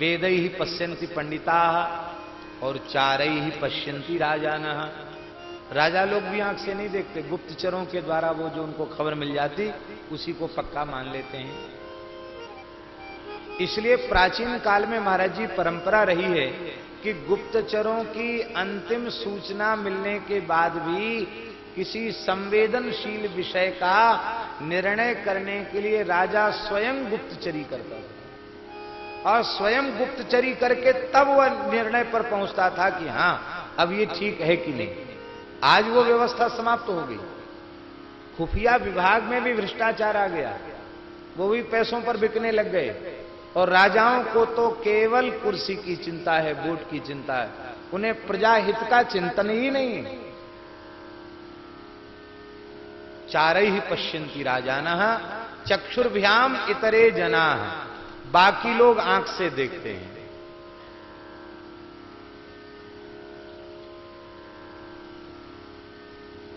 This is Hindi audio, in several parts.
वेद ही पश्यंती पंडिता और चार ही पश्यंती राजान। राजा लोग भी आँख से नहीं देखते, गुप्तचरों के द्वारा वो जो उनको खबर मिल जाती, उसी को पक्का मान लेते हैं। इसलिए प्राचीन काल में महाराज जी परंपरा रही है कि गुप्तचरों की अंतिम सूचना मिलने के बाद भी किसी संवेदनशील विषय का निर्णय करने के लिए राजा स्वयं गुप्तचरी करता था। और स्वयं गुप्तचरी करके तब वह निर्णय पर पहुँचता था कि हाँ, अब ये ठीक है कि नहीं। आज वो व्यवस्था समाप्त हो गई। खुफिया विभाग में भी भ्रष्टाचार आ गया। वो भी पैसों पर बिकने लग गए। और राजाओं को तो केवल कुर्सी की चिंता है वोट की चिंता है। उन्हें प्रजा हित का चिंतन ही नहीं चार ही पश्यंती राजाना, चक्षुर्भ्याम इतरे जना। बाकी लोग आँख से देखते हैं।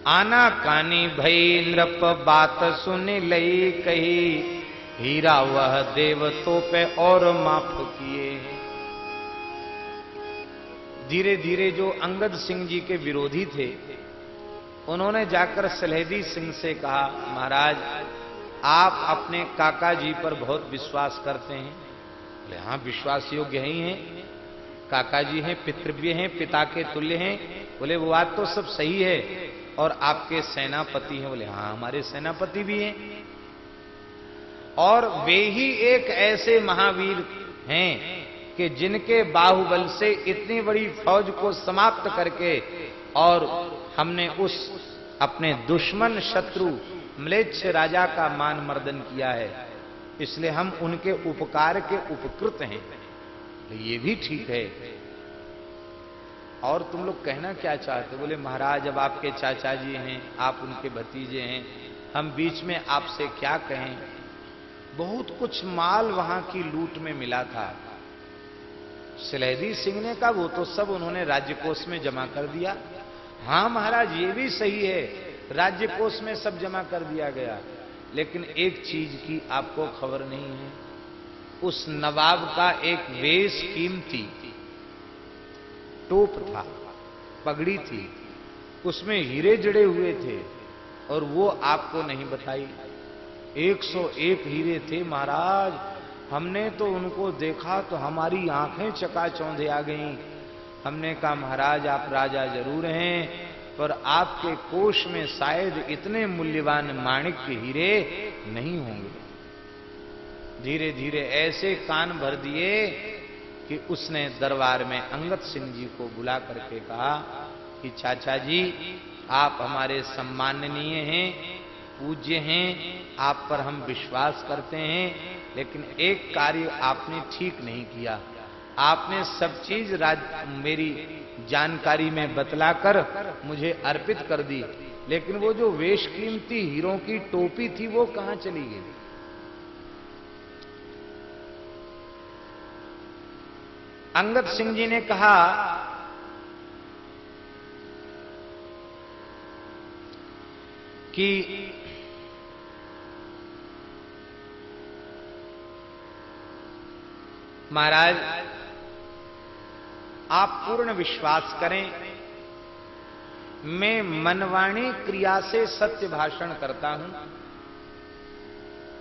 आना कानी भई नृप बात सुन लई कही, हीरा वह देवतों पे और माफ़ किए। धीरे धीरे जो अंगद सिंह जी के विरोधी थे, उन्होंने जाकर सलेहदी सिंह से कहा, महाराज आप अपने काका जी पर बहुत विश्वास करते हैं। बोले हाँ विश्वास योग्य ही हैं। काका जी हैं, पितृव्य हैं, पिता के तुल्य हैं। बोले, वो बात तो सब सही है। और आपके सेनापति हैं। बोले हाँ हमारे सेनापति भी हैं। और वे ही एक ऐसे महावीर हैं कि जिनके बाहुबल से इतनी बड़ी फौज को समाप्त करके और हमने उस अपने दुश्मन शत्रु म्लेच्छ राजा का मान मर्दन किया है, इसलिए हम उनके उपकार के उपकृत हैं। तो ये भी ठीक है। और तुम लोग कहना क्या चाहते बोले, महाराज, अब आपके चाचा जी हैं, आप उनके भतीजे हैं, हम बीच में आपसे क्या कहें? बहुत कुछ माल वहाँ की लूट में मिला था। सिलहदी सिंह ने कहा, वो तो सब उन्होंने राज्य कोष में जमा कर दिया। हाँ महाराज, ये भी सही है। राज्य कोष में सब जमा कर दिया गया। लेकिन एक चीज़ की आपको खबर नहीं है, उस नवाब का एक वेश कीमती टोप था, पगड़ी थी, उसमें हीरे जड़े हुए थे और वो आपको नहीं बताई। 101 हीरे थे महाराज, हमने तो उनको देखा तो हमारी आँखें चकाचौंधे आ गईं। हमने कहा, महाराज, आप राजा ज़रूर हैं पर आपके कोष में शायद इतने मूल्यवान माणिक के हीरे नहीं होंगे। धीरे धीरे ऐसे कान भर दिए कि उसने दरबार में अंगद सिंह जी को बुला करके कहा कि, चाचा जी, आप हमारे सम्माननीय हैं, पूज्य हैं, आप पर हम विश्वास करते हैं, लेकिन एक कार्य आपने ठीक नहीं किया। आपने सब चीज़ राज, मेरी जानकारी में बतलाकर मुझे अर्पित कर दी। लेकिन वो जो वेश कीमती हीरों की टोपी थी, वो कहाँ चली गई? अंगद सिंह जी ने कहा, कि महाराज आप पूर्ण विश्वास करें। मैं मनवाणी क्रिया से सत्य भाषण करता हूँ।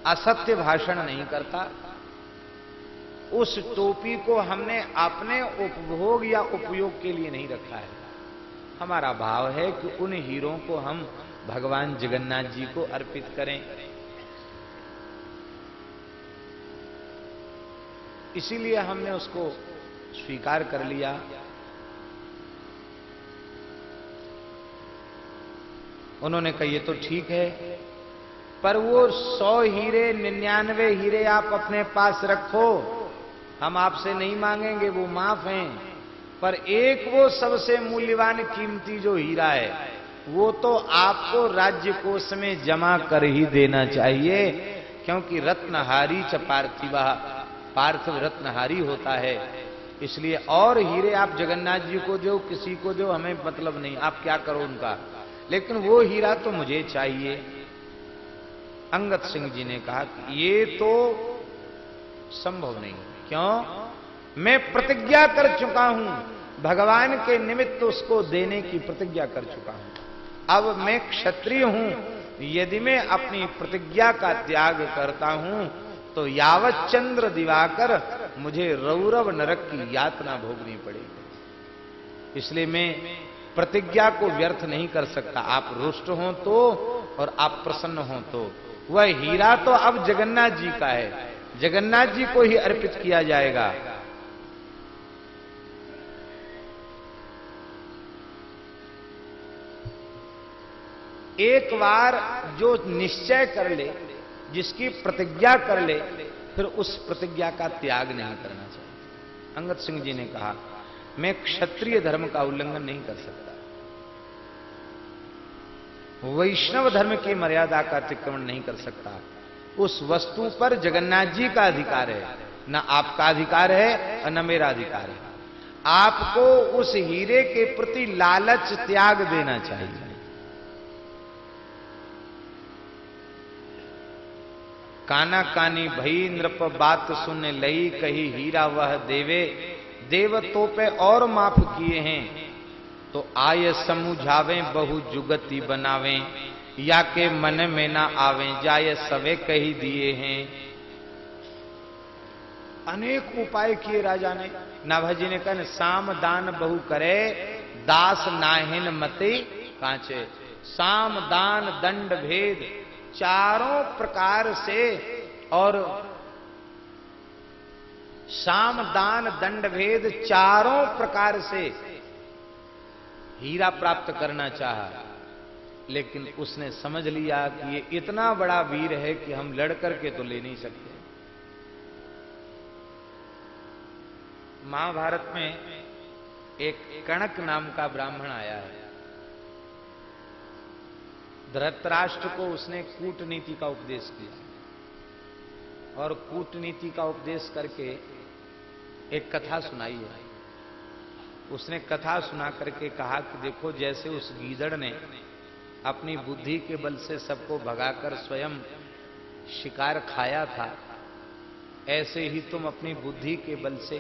असत्य भाषण नहीं करता। उस टोपी को हमने अपने उपभोग या उपयोग के लिए नहीं रखा है। हमारा भाव है कि उन हीरों को हम भगवान जगन्नाथ जी को अर्पित करें। इसीलिए हमने उसको स्वीकार कर लिया। उन्होंने कहा, ये तो ठीक है, पर वो सौ हीरे, निन्यानवे हीरे आप अपने पास रखो। हम आपसे नहीं मांगेंगे, वो माफ़ हैं। पर एक वो सबसे मूल्यवान कीमती जो हीरा है, वो तो आपको राज्य कोष में जमा कर ही देना चाहिए, क्योंकि रत्नहारी च पार्थिवा, पार्थिव रत्नहारी होता है। इसलिए और हीरे आप जगन्नाथ जी को दो, किसी को दो, हमें मतलब नहीं। आप क्या करो उनका? लेकिन वो हीरा तो मुझे चाहिए। अंगद सिंह जी ने कहा कि ये तो संभव नहीं। क्यों? मैं प्रतिज्ञा कर चुका हूँ। भगवान के निमित्त उसको देने की प्रतिज्ञा कर चुका हूँ। अब मैं क्षत्रिय हूँ। यदि मैं अपनी प्रतिज्ञा का त्याग करता हूँ तो यावत चंद्र दिवाकर मुझे रौरव नरक की यातना भोगनी पड़ेगी। इसलिए मैं प्रतिज्ञा को व्यर्थ नहीं कर सकता। आप रुष्ट हो तो और आप प्रसन्न हो तो। वह हीरा तो अब जगन्नाथ जी का है। जगन्नाथ जी को ही अर्पित किया जाएगा। एक बार जो निश्चय कर ले, जिसकी प्रतिज्ञा कर ले फिर उस प्रतिज्ञा का त्याग नहीं करना चाहिए। अंगद सिंह जी ने कहा, मैं क्षत्रिय धर्म का उल्लंघन नहीं कर सकता। वैष्णव धर्म की मर्यादा का अतिक्रमण नहीं कर सकता। उस वस्तु पर जगन्नाथ जी का अधिकार है। न आपका अधिकार है और न मेरा अधिकार है। आपको उस हीरे के प्रति लालच, त्याग देना चाहिए। काना कानी भई नृप बात सुन लई कही हीरा वह देवे, देव तो पे और माफ़ किए हैं। तो आय समुझावे, बहु जुगति बनावे, या के मन में ना आवे, जाय सवे कही दिए हैं। अनेक उपाय किए राजा ने। नाभाजी ने कहा, साम दान बहु करे, दास नाहिन मते, कांचे। साम दान दंड भेद चारों प्रकार से और साम दान दंड भेद चारों प्रकार से हीरा प्राप्त करना चाहा, लेकिन उसने समझ लिया कि ये इतना बड़ा वीर है कि हम लड़ करके तो ले नहीं सकते। महाभारत में एक कणक नाम का ब्राह्मण आया है। धृतराष्ट्र को उसने कूटनीति का उपदेश किया और कूटनीति का उपदेश करके एक कथा सुनाई है। उसने कथा सुना करके कहा कि देखो, जैसे उस गीदड़ ने अपनी बुद्धि के बल से सबको भगाकर स्वयं शिकार खाया था, ऐसे ही तुम अपनी बुद्धि के बल से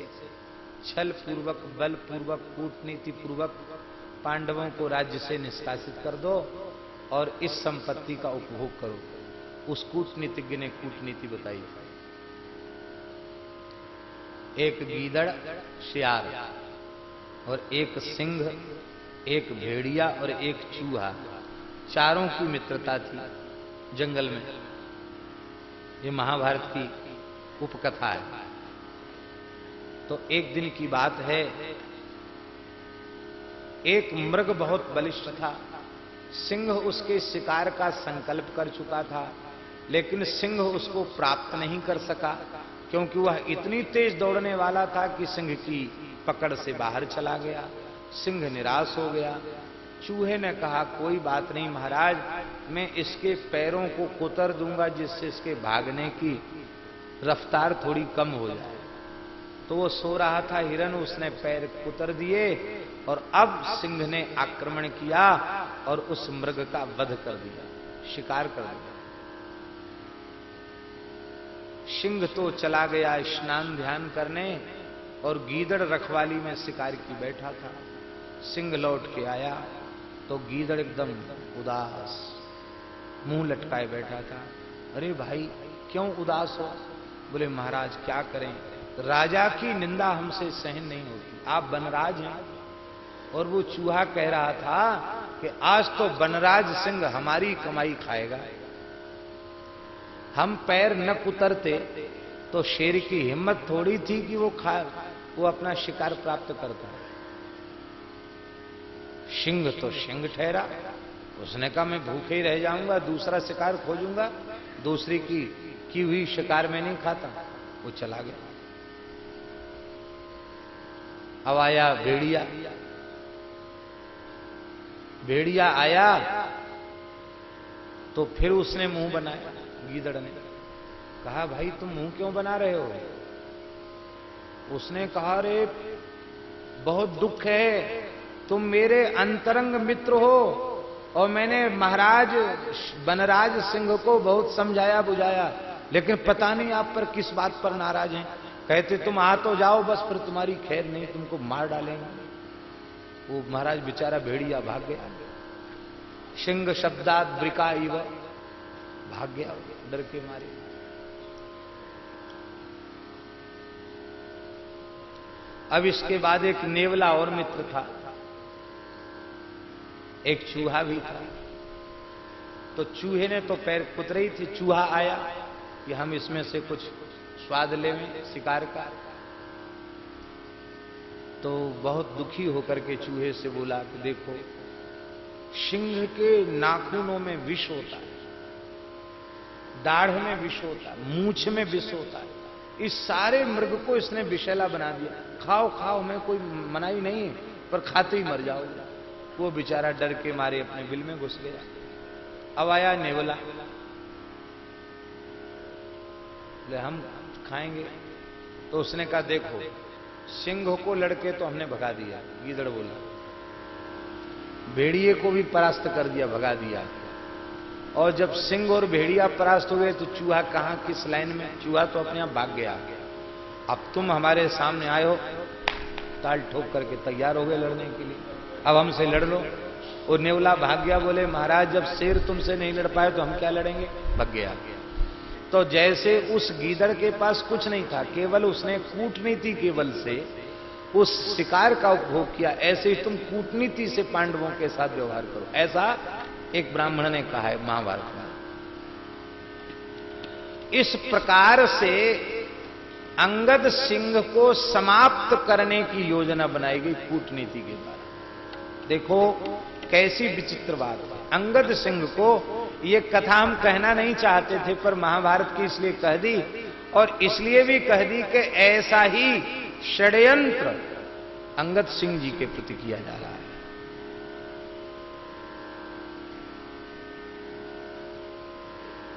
छल पूर्वक बल पूर्वक कूटनीति पूर्वक पांडवों को राज्य से निष्कासित कर दो। और इस संपत्ति का उपभोग करो। उस कूटनीतिज्ञ ने कूटनीति बताई। एक गीदड़ शियार और एक सिंह, एक भेड़िया और एक चूहा। चारों की मित्रता थी जंगल में। ये महाभारत की उपकथा है। तो एक दिन की बात है, एक मृग बहुत बलिष्ठ था। सिंह उसके शिकार का संकल्प कर चुका था, लेकिन सिंह उसको प्राप्त नहीं कर सका, क्योंकि वह इतनी तेज दौड़ने वाला था कि सिंह की पकड़ से बाहर चला गया। सिंह निराश हो गया। चूहे ने कहा, कोई बात नहीं महाराज, मैं इसके पैरों को कुतर दूँगा जिससे इसके भागने की रफ्तार थोड़ी कम हो जाए। तो वो सो रहा था, हिरन उसने पैर कुतर दिए और अब सिंह ने आक्रमण किया। और उस मृग का वध कर दिया, शिकार कर दिया। सिंह तो चला गया स्नान ध्यान करने और गीदड़ रखवाली में शिकार की बैठा था। सिंह लौट के आया तो गीदड़ एकदम उदास, मुँह लटकाए बैठा था। अरे भाई, क्यों उदास हो? बोले, महाराज, क्या करें? राजा की निंदा हमसे सहन नहीं होती। आप बनराज हैं। और वो चूहा कह रहा था कि आज तो बनराज सिंह हमारी कमाई खाएगा। हम पैर न कुतरते तो शेर की हिम्मत थोड़ी थी कि वो खा, वो अपना शिकार प्राप्त करता सिंह तो सिंह ठहरा। उसने कहा, मैं भूखे ही रह जाऊँगा, दूसरा शिकार खोजूँगा। दूसरी की की हुई शिकार में नहीं खाता। वो चला गया। आया भेड़िया। भेड़िया आया तो फिर उसने मुँह बनाया, गीदड़ ने। कहा, भाई, तुम मुँह क्यों बना रहे हो? उसने कहा रे बहुत दुख है। तुम मेरे अंतरंग मित्र हो, और मैंने महाराज, बनराज सिंह को बहुत समझाया, बुझाया। लेकिन पता नहीं आप पर किस बात पर नाराज़ हैं। कहते, तुम आ तो जाओ, बस फिर तुम्हारी खैर नहीं, तुमको मार डालेंगे। वो महाराज बेचारा भेड़िया भाग गया। सिंह शब्दात ब्रिका इव। भाग गया, डर के मारे। अब इसके बाद एक नेवला और मित्र था। एक चूहा भी था। तो चूहे ने तो पैर कुतरई थी, चूहा आया कि हम इसमें से कुछ स्वाद ले शिकार का तो बहुत दुखी होकर के चूहे से बोला कि देखो, सिंह के नाखूनों में विष होता है, दाढ़ में विष होता है, मूछ में विष होता है। इस सारे मृग को इसने विषैला बना दिया। खाओ खाओ, मैं कोई मनाई नहीं है, पर खाते ही मर जाओ। वो बेचारा डर के मारे अपने बिल में घुस गया। अब आया नेवला। हम खाएँगे। तो उसने कहा, देखो सिंह को लड़के तो हमने भगा दिया, गीदड़ बोला। भेड़िए को भी परास्त कर दिया, भगा दिया। और जब सिंह और भेड़िया परास्त हो गए तो चूहा कहाँ, किस लाइन में? चूहा तो अपने आप भाग गया। अब तुम हमारे सामने आए हो, ताल ठोक करके तैयार हो गए लड़ने के लिए। अब हमसे लड़ लो। और नेवला भाग गया, बोले, महाराज, जब शेर तुमसे नहीं लड़ पाए तो हम क्या लड़ेंगे? भग गया। तो जैसे उस गीदड़ के पास कुछ नहीं था, केवल उसने कूटनीति केवल से उस शिकार का उपभोग किया। ऐसे ही तुम कूटनीति से पांडवों के साथ व्यवहार करो। ऐसा एक ब्राह्मण ने कहा है महाभारत में। इस प्रकार से अंगद सिंह को समाप्त करने की योजना बनाई गई कूटनीति के द्वारा। देखो, कैसी विचित्र बात। अंगद सिंह को ये कथा हम कहना नहीं चाहते थे, पर महाभारत की इसलिए कह दी। और इसलिए भी कह दी कि ऐसा ही षड्यंत्र अंगद सिंह जी के प्रति किया जा रहा है।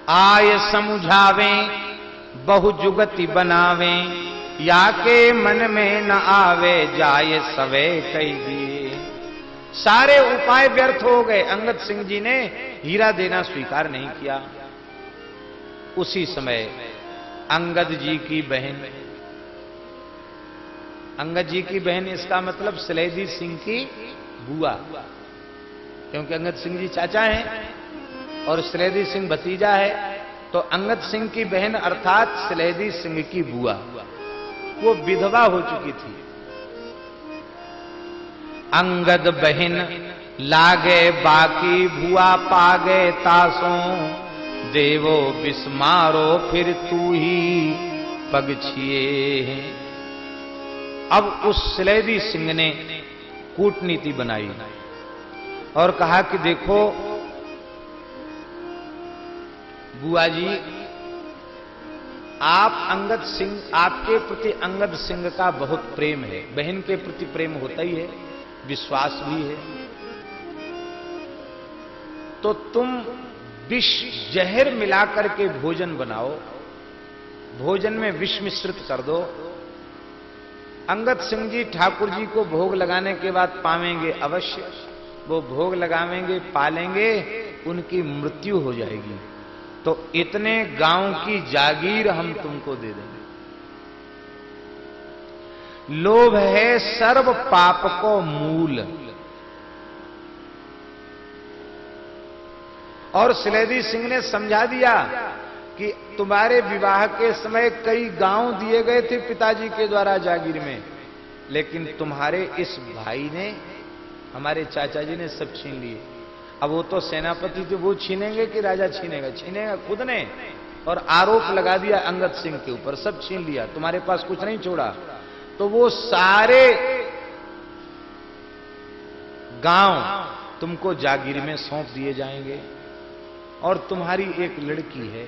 आय समुझावे बहु जुगति बनावे, या के मन में न आवे जाए सवे कही दिए। सारे उपाय व्यर्थ हो गए। अंगद सिंह जी ने हीरा देना स्वीकार नहीं किया। उसी समय अंगद जी की बहन, अंगद जी की बहन इसका मतलब सलेदी सिंह की बुआ, क्योंकि अंगद सिंह जी चाचा हैं और सलेदी सिंह भतीजा है तो अंगद सिंह की बहन अर्थात सलेदी सिंह की बुआ। वो विधवा हो चुकी थी। अंगद बहन, लागे बाकी भुआ पागे तासों। देवो बिस्मारो फिर तू ही पगछिए अब उस सलेदी सिंह ने कूटनीति बनाई और कहा कि देखो बुआ जी आप अंगद सिंह, आपके प्रति अंगद सिंह का बहुत प्रेम है, बहन के प्रति प्रेम होता ही है। विश्वास भी है। तो तुम विष जहर मिलाकर के भोजन बनाओ, भोजन में विष मिश्रित कर दो। अंगद सिंह जी ठाकुर जी को भोग लगाने के बाद पावेंगे अवश्य। वो भोग लगावेंगे, पालेंगे, उनकी मृत्यु हो जाएगी। तो इतने गाँव की जागीर हम तुमको दे देंगे। लोभ है सर्व पाप को मूल। और सिलेदी सिंह ने समझा दिया कि तुम्हारे विवाह के समय कई गाँव दिए गए थे पिताजी के द्वारा जागीर में, लेकिन तुम्हारे इस भाई ने, हमारे चाचा जी ने सब छीन लिए। अब वो तो सेनापति थे, वो छीनेंगे कि राजा छीनेगा? छीनेगा खुद ने। और आरोप लगा दिया अंगद सिंह के ऊपर, सब छीन लिया। तुम्हारे पास कुछ नहीं छोड़ा। तो वो सारे गाँव तुमको जागीर में सौंप दिए जाएँगे। और तुम्हारी एक लड़की है।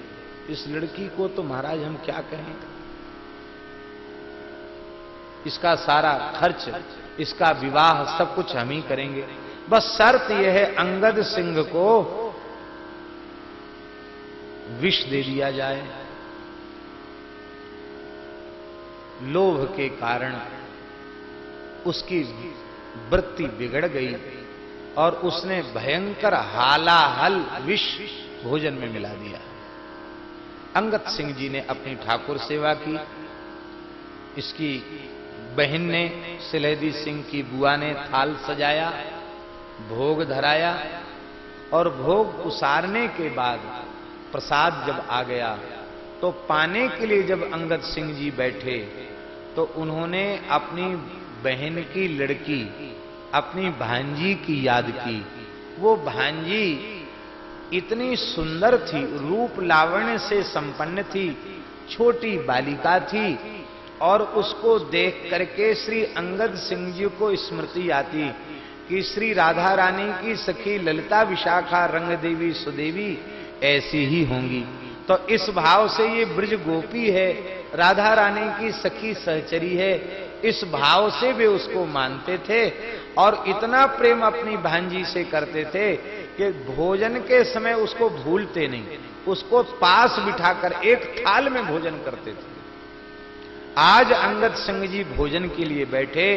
इस लड़की को तो महाराज हम क्या कहें? इसका सारा खर्च, इसका विवाह सब कुछ हम ही करेंगे। बस शर्त यह है, अंगद सिंह को विष दे दिया जाए। लोभ के कारण उसकी वृत्ति बिगड़ गई और उसने भयंकर हालाहल विष भोजन में मिला दिया। अंगत सिंह जी ने अपनी ठाकुर सेवा की। इसकी बहन ने सिलेदी सिंह की बुआ ने थाल सजाया, भोग धराया और भोग उसारने के बाद प्रसाद जब आ गया तो पाने के लिए जब अंगद सिंह जी बैठे तो उन्होंने अपनी बहन की लड़की, अपनी भांजी की याद की। वो भांजी इतनी सुंदर थी, रूप लावण्य से संपन्न थी, छोटी बालिका थी और उसको देख करके श्री अंगद सिंह जी को स्मृति आती कि श्री राधा रानी की सखी ललिता विशाखा रंग देवी सुदेवी ऐसी ही होंगी। तो इस भाव से ये ब्रज गोपी है, राधा रानी की सखी सहचरी है, इस भाव से वे उसको मानते थे और इतना प्रेम अपनी भांजी से करते थे कि भोजन के समय उसको भूलते नहीं, उसको पास बिठाकर एक थाल में भोजन करते थे। आज अंगद सिंह जी भोजन के लिए बैठे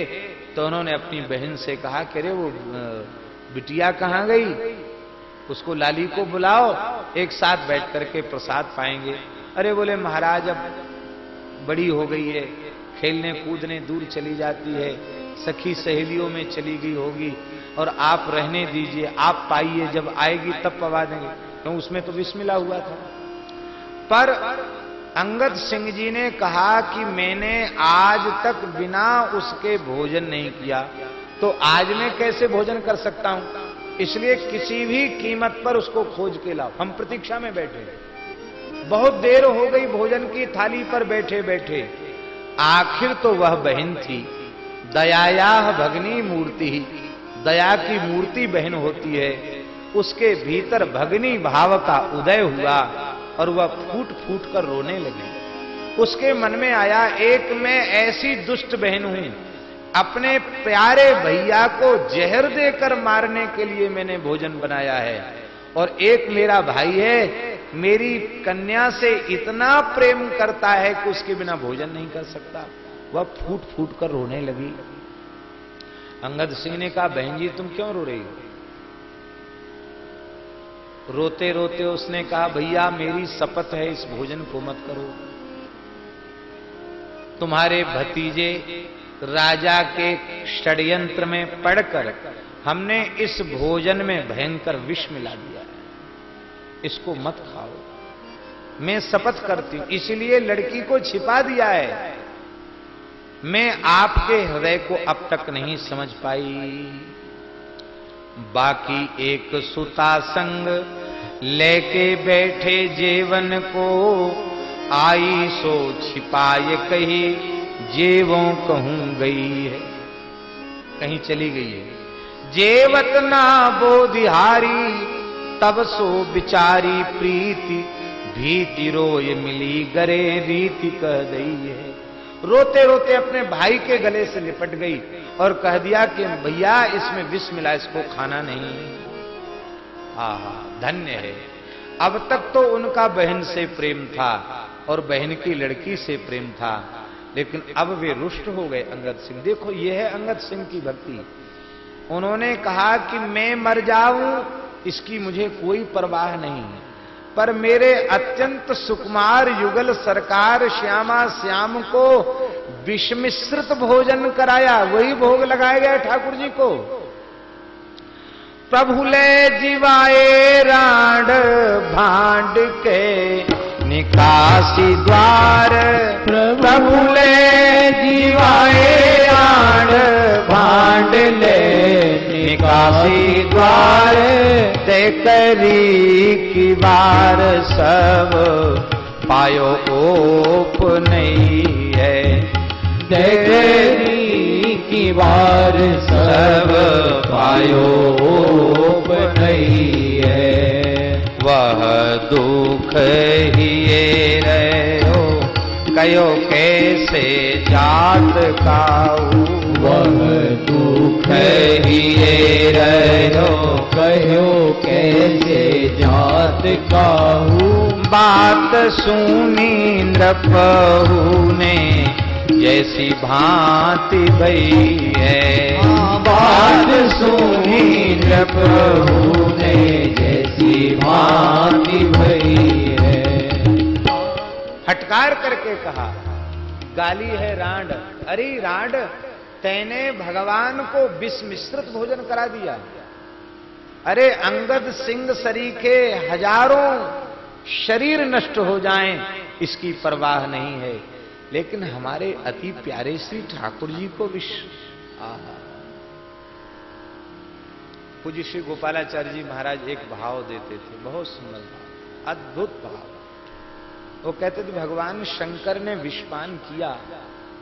तो उन्होंने अपनी बहन से कहा, कि अरे वो बिटिया कहाँ गई? उसको लाली को बुलाओ, एक साथ बैठ करके प्रसाद पाएँगे। अरे बोले, महाराज, अब बड़ी हो गई है। खेलने कूदने दूर चली जाती है। सखी सहेलियों में चली गई होगी और आप रहने दीजिए। आप पाइए, जब आएगी तब पवा देंगे। क्यों तो उसमें तो विस्मिला हुआ था। पर अंगद सिंह जी ने कहा कि मैंने आज तक बिना उसके भोजन नहीं किया। तो आज मैं कैसे भोजन कर सकता हूँ? इसलिए किसी भी कीमत पर उसको खोज के लाओ। हम प्रतीक्षा में बैठे। बहुत देर हो गई भोजन की थाली पर बैठे बैठे। आखिर तो वह बहन थी। दयाया भगनी मूर्ति। दया की मूर्ति बहन होती है। उसके भीतर भगनी भाव का उदय हुआ और वह फूट फूट कर रोने लगी। उसके मन में आया, एक मैं ऐसी दुष्ट बहन हूँ। अपने प्यारे भैया को जहर देकर मारने के लिए मैंने भोजन बनाया है। और एक मेरा भाई है, मेरी कन्या से इतना प्रेम करता है कि उसके बिना भोजन नहीं कर सकता। वह फूट फूट कर रोने लगी। अंगद सिंह ने कहा, बहन जी, तुम क्यों रो रही हो? रोते रोते उसने कहा, भैया, मेरी शपथ है, इस भोजन को मत करो। तुम्हारे भतीजे राजा के षड्यंत्र में पड़कर हमने इस भोजन में भयंकर विष मिला दिया है। इसको मत खाओ। मैं शपथ करती हूँ। इसलिए लड़की को छिपा दिया है। मैं आपके हृदय को अब तक नहीं समझ पाई। बाकी एक सुता संग लेके बैठे जीवन को आई सो छिपाए कही। जेवों कहूँ गई है। कहीं चली गई है। जेवत ना बोधिहारी, तब सो बिचारी प्रीति, भीति रोय मिली गरे रीति कह दई है। रोते रोते अपने भाई के गले से लिपट गई और कह दिया कि, भैया, इसमें विष मिला, इसको खाना नहीं। हा धन्य है। अब तक तो उनका बहन से प्रेम था और बहन की लड़की से प्रेम था। लेकिन अब वे रुष्ट हो गए अंगद सिंह। देखो यह है अंगद सिंह की भक्ति। उन्होंने कहा कि मैं मर जाऊँ, इसकी मुझे कोई परवाह नहीं पर मेरे अत्यंत सुकुमार युगल सरकार श्यामा श्याम को विषमिश्रित भोजन कराया, वही भोग लगाया गया ठाकुर जी को। प्रभु ले जीवाए राड भांड के निकासी द्वार। प्रभु ले जीवाए राड भांड ले निकासी द्वार। देखरी की बार सब पायो ओप नहीं है। देखरी की बार सब पायो ओप नहीं है। वह दुख ही रहो कयो कैसे जात काऊ। वह दुख ही रहो कहो कैसे जात काऊ। बात सुनी नृपहू ने जैसी भांति भई है। बात सुनी प्रभु ने भांति भई है। हटकार करके कहा, गाली है रांड। अरे रांड, तैने भगवान को विष मिश्रित भोजन करा दिया। अरे अंगद सिंह सरी के हज़ारों शरीर नष्ट हो जाएँ, इसकी परवाह नहीं है। लेकिन हमारे अति प्यारे श्री ठाकुर जी को विष पूज्य श्री गोपालाचार्य जी महाराज एक भाव देते थे, बहुत सुंदर भाव, अद्भुत भाव। वो कहते थे, भगवान शंकर ने विषपान किया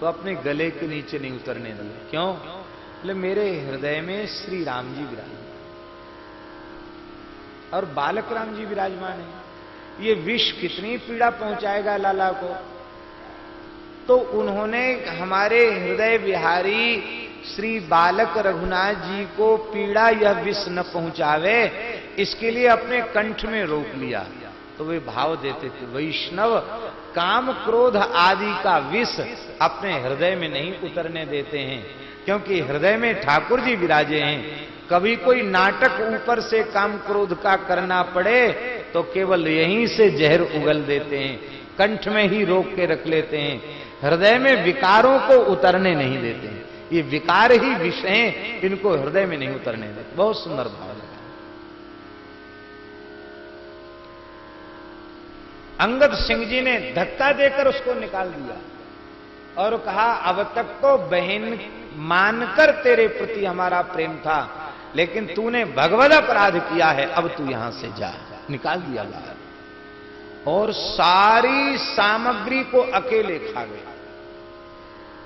तो अपने गले के नीचे नहीं उतरने दिए क्यों? बोले, मेरे हृदय में श्री राम जी विराजमान और बालक राम जी विराजमान है। ये विष कितनी पीड़ा पहुंचाएगा लाला को? तो उन्होंने हमारे हृदय विहारी श्री बालक रघुनाथ जी को पीड़ा यह विष न पहुंचावे, इसके लिए अपने कंठ में रोक लिया। तो वे भाव देते थे, वैष्णव, काम क्रोध आदि का विष अपने हृदय में नहीं उतरने देते हैं, क्योंकि हृदय में ठाकुर जी विराजे हैं। कभी कोई नाटक ऊपर से काम क्रोध का करना पड़े तो केवल यहीं से जहर उगल देते हैं, कंठ में ही रोक के रख लेते हैं, हृदय में विकारों को उतरने नहीं देते हैं। ये विकार ही विषय इनको हृदय में नहीं उतरने देते बहुत सुंदर भाव अंगद सिंह जी ने धक्का देकर उसको निकाल दिया और कहा, अब तक तो बहन मानकर तेरे प्रति हमारा प्रेम था, लेकिन तूने भगवत अपराध किया है, अब तू यहाँ से जा। निकाल दिया बाहर। और सारी सामग्री को अकेले खा गए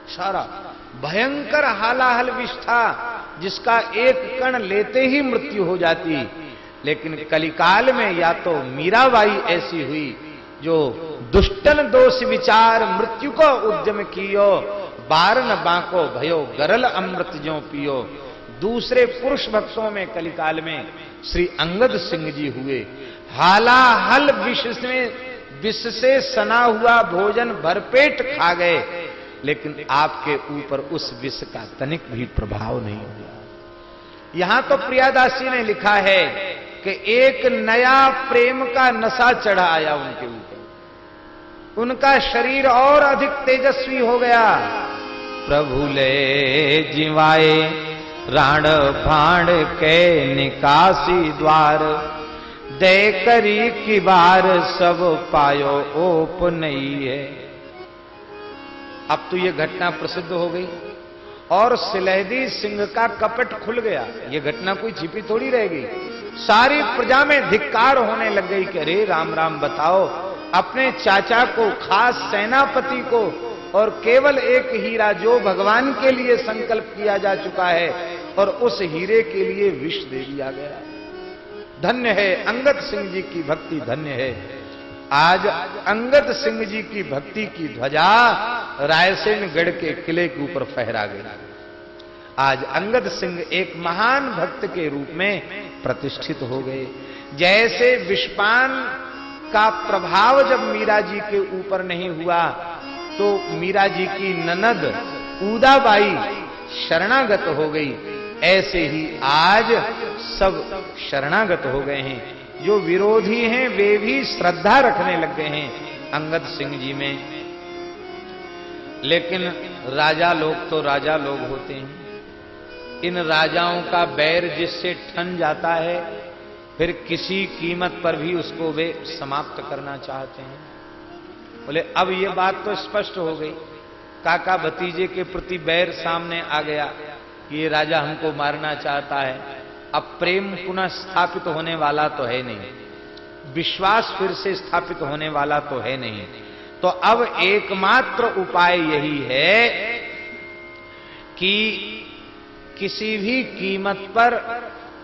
सारा भयंकर हालाहल विष था, जिसका एक कण लेते ही मृत्यु हो जाती। लेकिन कलिकाल में या तो मीराबाई ऐसी हुई, जो दुष्टन दोष विचार मृत्यु को उद्यम कियो, बारन बाको भयो गरल अमृत जो पियो। दूसरे पुरुष भक्तों में कलिकाल में श्री अंगद सिंह जी हुए। हालाहल विष में विष से सना हुआ भोजन भरपेट खा गए। लेकिन आपके ऊपर उस विष का तनिक भी प्रभाव नहीं हुआ। यहाँ तो प्रियादासी ने लिखा है कि एक नया प्रेम का नशा चढ़ा आया उनके ऊपर। उनका शरीर और अधिक तेजस्वी हो गया। प्रभु ले जिवाए, राण भाण के निकासी द्वार। दे करी की बार सब पायो ओप नहीं है। अब तो यह घटना प्रसिद्ध हो गई। और सिलहदी सिंह का कपट खुल गया। यह घटना कोई छिपी थोड़ी रह गई सारी प्रजा में धिक्कार होने लग गई कि अरे राम राम बताओ, अपने चाचा को, खास सेनापति को, और केवल एक हीरा जो भगवान के लिए संकल्प किया जा चुका है, और उस हीरे के लिए विष दे दिया गया। धन्य है, अंगद सिंह जी की भक्ति धन्य है। आज अंगद सिंह जी की भक्ति की ध्वजा रायसेन गढ़ के किले के ऊपर फहरा गई। आज अंगद सिंह एक महान भक्त के रूप में प्रतिष्ठित हो गए। जैसे विष्पान का प्रभाव जब मीरा जी के ऊपर नहीं हुआ तो मीरा जी की ननद उदाबाई शरणागत हो गई। ऐसे ही आज सब शरणागत हो गए हैं। जो विरोधी हैं, वे भी श्रद्धा रखने लग गए हैं अंगद सिंह जी में। लेकिन राजा लोग तो राजा लोग होते हैं। इन राजाओं का बैर जिससे ठन जाता है, फिर किसी कीमत पर भी उसको वे समाप्त करना चाहते हैं। बोले, अब ये बात तो स्पष्ट हो गई। काका भतीजे के प्रति बैर सामने आ गया कि ये राजा हमको मारना चाहता है। अब प्रेम पुनः स्थापित होने वाला तो है नहीं। विश्वास फिर से स्थापित होने वाला तो है नहीं। तो अब एकमात्र उपाय यही है कि किसी भी कीमत पर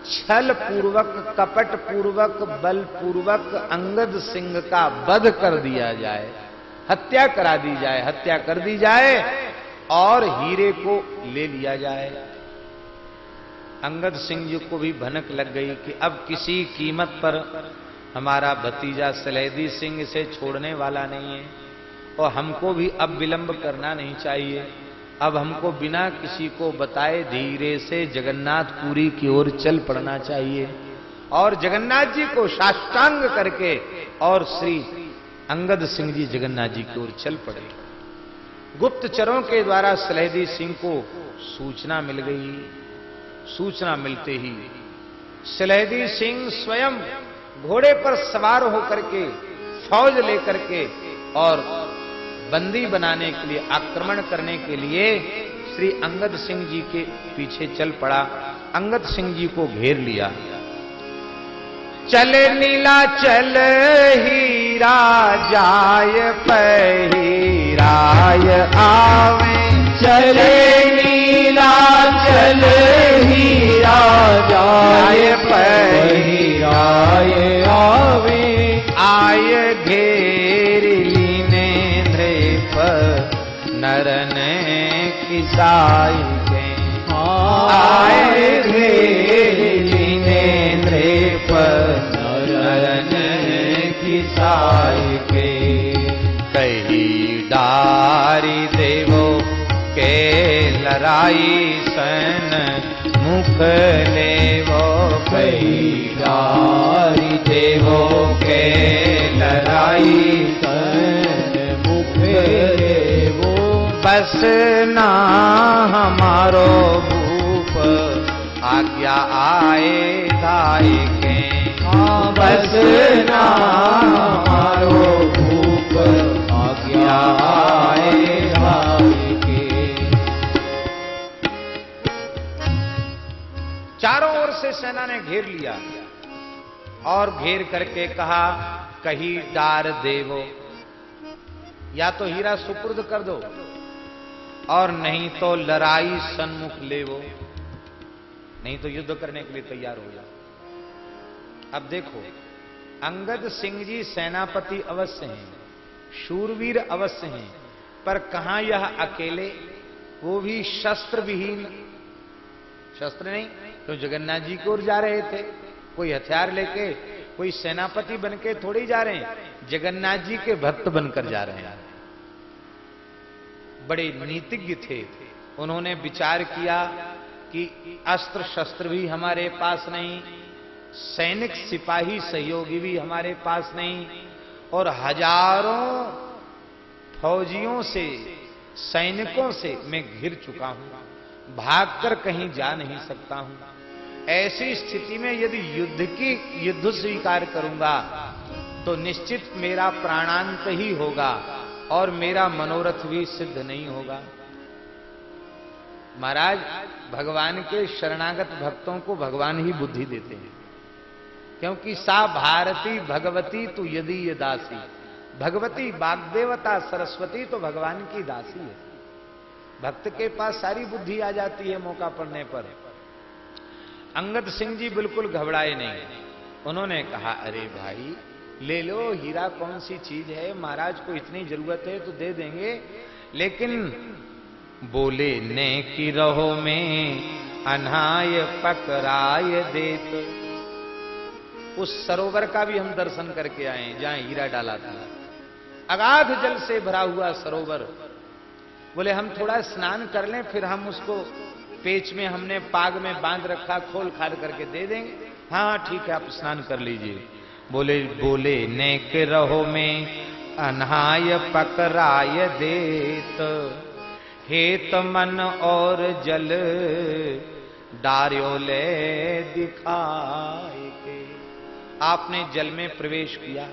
छल पूर्वक कपट पूर्वक बल पूर्वक अंगद सिंह का वध कर दिया जाए, हत्या करा दी जाए, हत्या कर दी जाए और हीरे को ले लिया जाए। अंगद सिंह जी को भी भनक लग गई कि अब किसी कीमत पर हमारा भतीजा सलेदी सिंह इसे छोड़ने वाला नहीं है और हमको भी अब विलंब करना नहीं चाहिए। अब हमको बिना किसी को बताए धीरे से जगन्नाथपुरी की ओर चल पड़ना चाहिए। और जगन्नाथ जी को साष्टांग करके और श्री अंगद सिंह जी जगन्नाथ जी की ओर चल पड़े। गुप्तचरों के द्वारा सलेहदी सिंह को सूचना मिल गई। सूचना मिलते ही सलेहदी सिंह स्वयं घोड़े पर सवार होकर के फौज लेकर के और बंदी बनाने के लिए, आक्रमण करने के लिए श्री अंगद सिंह जी के पीछे चल पड़ा। अंगद सिंह जी को घेर लिया। चले नीला, चल हीरा, जाय पहिराय आवे। चले नीला चल हीरा जाय पहिराय आवे। आय घेर लीने नृप नरन किसाई के। आय घेर लीने नृप नरन किसाई के। कही डारी देवो के लड़ाई मुख लेवो कही डारी देवो के लड़ाई सन मुख वो बस ना हमारो भूप आज्ञा आए धाय के। बस ना सेना ने घेर लिया और घेर करके कहा, कही डार देवो, या तो हीरा सुपुर्द कर दो और नहीं तो लड़ाई सन्मुख लेवो। नहीं तो युद्ध करने के लिए तैयार हो जाओ। अब देखो, अंगद सिंह जी सेनापति अवश्य हैं, शूरवीर अवश्य हैं, पर कहाँ यह अकेले? वो भी शस्त्र विहीन शस्त्र नहीं तो जगन्नाथ जी की ओर जा रहे थे। कोई हथियार लेके, कोई सेनापति बन के थोड़ी जा रहे हैं। जगन्नाथ जी के भक्त बनकर जा रहे हैं। बड़े नीतिज्ञ थे। उन्होंने विचार किया कि अस्त्र शस्त्र भी हमारे पास नहीं, सैनिक सिपाही सहयोगी भी हमारे पास नहीं, और हज़ारों फौजियों से, सैनिकों से मैं घिर चुका हूँ। भागकर कहीं जा नहीं सकता हूँ। ऐसी स्थिति में यदि युद्ध की, युद्ध स्वीकार करूँगा तो निश्चित मेरा प्राणांत ही होगा और मेरा मनोरथ भी सिद्ध नहीं होगा। महाराज, भगवान के शरणागत भक्तों को भगवान ही बुद्धि देते हैं। क्योंकि सा भारती भगवती तो यदि ये दासी। भगवती बागदेवता सरस्वती तो भगवान की दासी है। भक्त के पास सारी बुद्धि आ जाती है मौका पड़ने पर। अंगद सिंह जी बिल्कुल घबराए नहीं। उन्होंने कहा, अरे भाई, ले लो, हीरा कौन सी चीज़ है? महाराज को इतनी ज़रूरत है तो दे देंगे। लेकिन बोले ने की रहो में अनाय पकराय देत। उस सरोवर का भी हम दर्शन करके आए, जहाँ हीरा डाला था। अगाध जल से भरा हुआ सरोवर। बोले, हम थोड़ा स्नान कर लें, फिर हम उसको पेच में हमने पाग में बाँध रखा, खोल खाल करके दे देंगे। हाँ ठीक है, आप स्नान कर लीजिए। बोले बोले, नेक रहो में अनहाय पकराय देत। हेत मन और जल, डार्यो ले दिखाए के। आपने जल में प्रवेश किया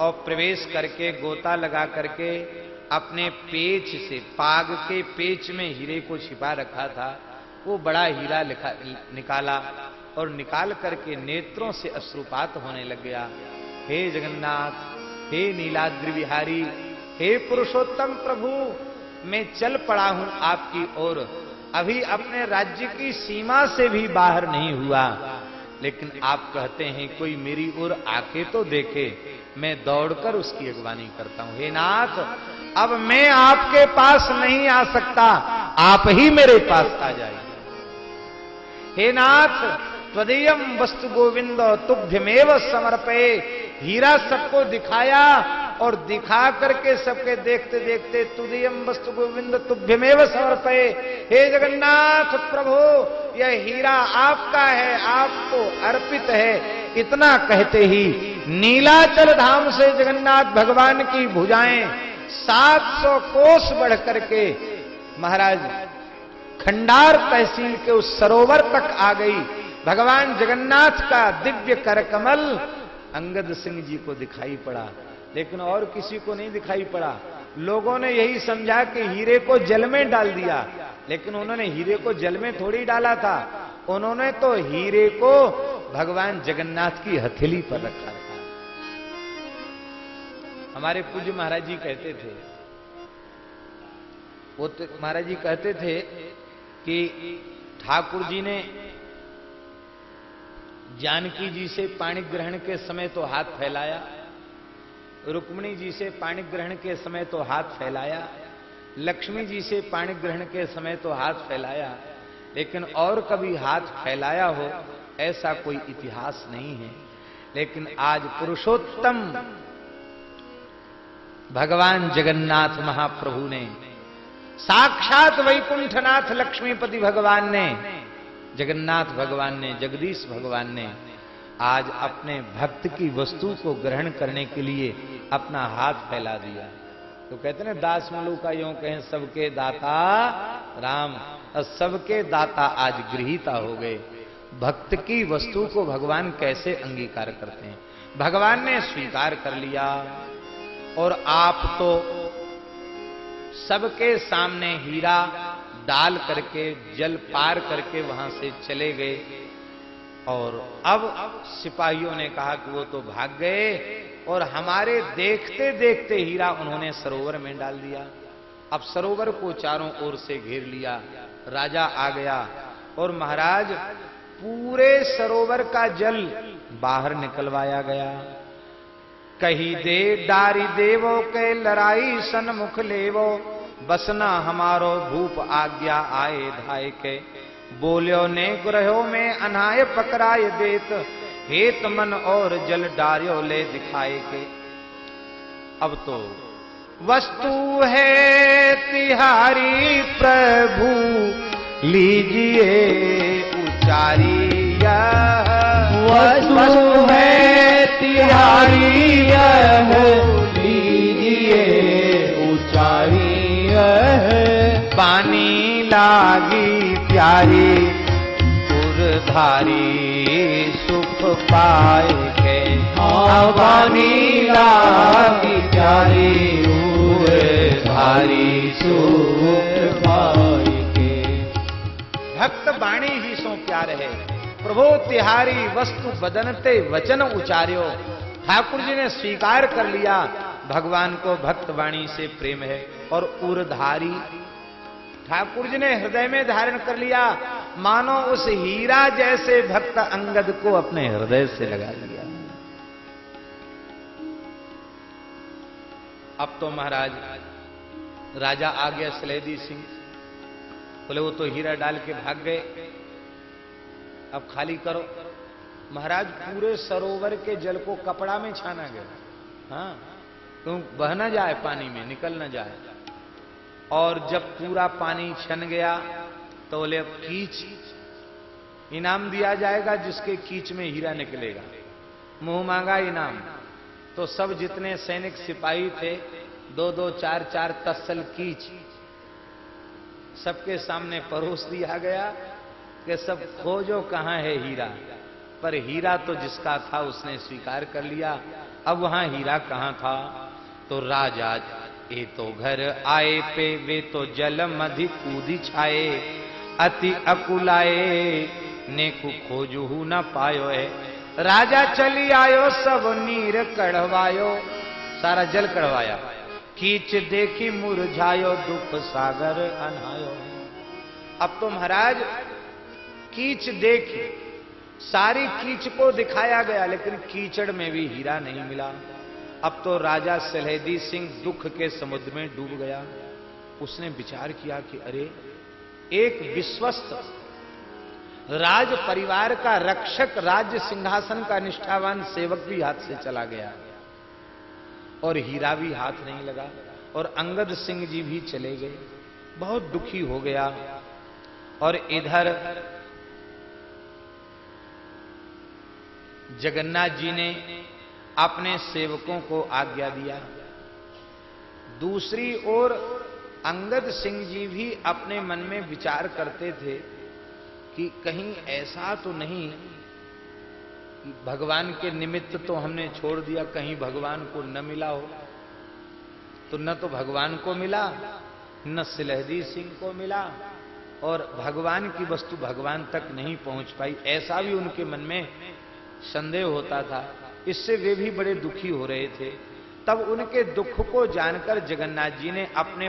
और प्रवेश करके, गोता लगा करके अपने पेच से, पाग के पेच में हीरे को छिपा रखा था। वो बड़ा हीरा निकाला और निकाल करके नेत्रों से अश्रुपात होने लग गया। हे जगन्नाथ, हे नीलाद्रि बिहारी, हे पुरुषोत्तम प्रभु, मैं चल पड़ा हूँ आपकी ओर। अभी अपने राज्य की सीमा से भी बाहर नहीं हुआ। लेकिन आप कहते हैं, कोई मेरी ओर आके तो देखे, मैं दौड़कर उसकी अगवानी करता हूँ। हे नाथ, अब मैं आपके पास नहीं आ सकता, आप ही मेरे पास आ जाइए। हे नाथ त्वदीयम वस्तु गोविंद तुभ्यमेव समर्पे हीरा सबको दिखाया और दिखा करके सबके देखते देखते तुदयम वस्तु गोविंद तुभ्यमेव समर्पे हे जगन्नाथ प्रभु, यह हीरा आपका है, आपको अर्पित है। इतना कहते ही नीलाचल धाम से जगन्नाथ भगवान की भुजाएँ 700 कोस बढ़ करके महाराज खंडार तहसील के उस सरोवर तक आ गई। भगवान जगन्नाथ का दिव्य कर कमल अंगद सिंह जी को दिखाई पड़ा। लेकिन और किसी को नहीं दिखाई पड़ा। लोगों ने यही समझा कि हीरे को जल में डाल दिया, लेकिन उन्होंने हीरे को जल में थोड़ी डाला था। उन्होंने तो हीरे को भगवान जगन्नाथ की हथेली पर रखा था। हमारे पूज्य महाराज जी कहते थे, वो तो महाराज जी कहते थे कि ठाकुर जी ने जानकी जी से पाणी ग्रहण के समय तो हाथ फैलाया। रुक्मणी जी से पाणी ग्रहण के समय तो हाथ फैलाया, लक्ष्मी जी से पाणी ग्रहण के समय तो हाथ फैलाया, लेकिन और कभी हाथ फैलाया हो, ऐसा कोई इतिहास नहीं है। लेकिन आज पुरुषोत्तम भगवान जगन्नाथ महाप्रभु ने, साक्षात वैकुंठनाथ लक्ष्मीपति भगवान ने, जगन्नाथ भगवान ने, जगदीश भगवान ने आज अपने भक्त की वस्तु को ग्रहण करने के लिए अपना हाथ फैला दिया। तो कहते ना, दास मलु का यूँ कहें, सबके दाता राम। सबके दाता आज गृहिता हो गए। भक्त की वस्तु को भगवान कैसे अंगीकार करते हैं? भगवान ने स्वीकार कर लिया। और आप तो सबके सामने हीरा डाल करके, जल पार करके वहाँ से चले गए। और अब सिपाहियों ने कहा कि वो तो भाग गए और हमारे देखते देखते हीरा उन्होंने सरोवर में डाल दिया। अब सरोवर को चारों ओर से घेर लिया, राजा आ गया और महाराज, पूरे सरोवर का जल बाहर निकलवाया गया। कही दे डारी देवो के लड़ाई सन्मुख लेवो, बसना हमारो भूप आज्ञा आए धाय के। बोलियो ने ग्रहो में अनाय पकड़ाए देत। हेत मन और जल डारियो ले दिखाए के। अब तो वस्तु है तिहारी प्रभु, लीजिए उचारी वस्तु है तिहारी लीजिए उचारी पानी लागी प्यारी पुरधारी सुख पाए के पानी लागी प्यारी धारी सुख पाए के भक्त बाणी ही सो प्यार है। प्रभु, तिहारी वस्तु बदनते वचन उचार्यो। ठाकुर जी ने स्वीकार कर लिया। भगवान को भक्त वाणी से प्रेम है और उर्धारी। ठाकुर जी ने हृदय में धारण कर लिया। मानो उस हीरा जैसे भक्त अंगद को अपने हृदय से लगा लिया। अब तो महाराज, राजा आ गया सलेदी सिंह, बोले वो तो हीरा डाल के भाग गए। अब खाली करो। महाराज, पूरे सरोवर के जल को कपड़ा में छाना गया। हाँ क्यों बह ना जाए पानी में, निकल ना जाए। और जब पूरा पानी छन गया तो बोले, अब कीच इनाम दिया जाएगा जिसके कीच में हीरा निकलेगा। मुँह मांगा इनाम। तो सब जितने सैनिक सिपाही थे, दो दो चार चार तसल कीच सबके सामने परोस दिया गया कि सब खोजो कहाँ है हीरा। पर हीरा तो जिसका था उसने स्वीकार कर लिया। अब वहाँ हीरा कहाँ था? तो राजा ये तो घर आए पे, वे तो जल मधि कूदी छाए। अति अकुलाए, नेकु खोजू न पायो है राजा चली आयो, सब नीर कढ़वायो, सारा जल कढ़वाया। कीच देखी मुरझायो, दुख सागर अनायो। अब तो महाराज, कीच देखी, सारी कीच को दिखाया गया, लेकिन कीचड़ में भी हीरा नहीं मिला। अब तो राजा सलहेदी सिंह दुख के समुद्र में डूब गया। उसने विचार किया कि अरे एक विश्वस्त राज परिवार का रक्षक राज्य सिंहासन का निष्ठावान सेवक भी हाथ से चला गया। और हीरा भी हाथ नहीं लगा, और अंगद सिंह जी भी चले गए। बहुत दुखी हो गया। और इधर जगन्नाथ जी ने अपने सेवकों को आज्ञा दिया। दूसरी ओर अंगद सिंह जी भी अपने मन में विचार करते थे कि कहीं ऐसा तो नहीं, भगवान के निमित्त तो हमने छोड़ दिया, कहीं भगवान को न मिला हो। तो न तो भगवान को मिला, न सिलहदी सिंह को मिला, और भगवान की वस्तु भगवान तक नहीं पहुँच पाई। ऐसा भी उनके मन में संदेह होता था। इससे वे भी बड़े दुखी हो रहे थे। तब उनके दुख को जानकर जगन्नाथ जी ने अपने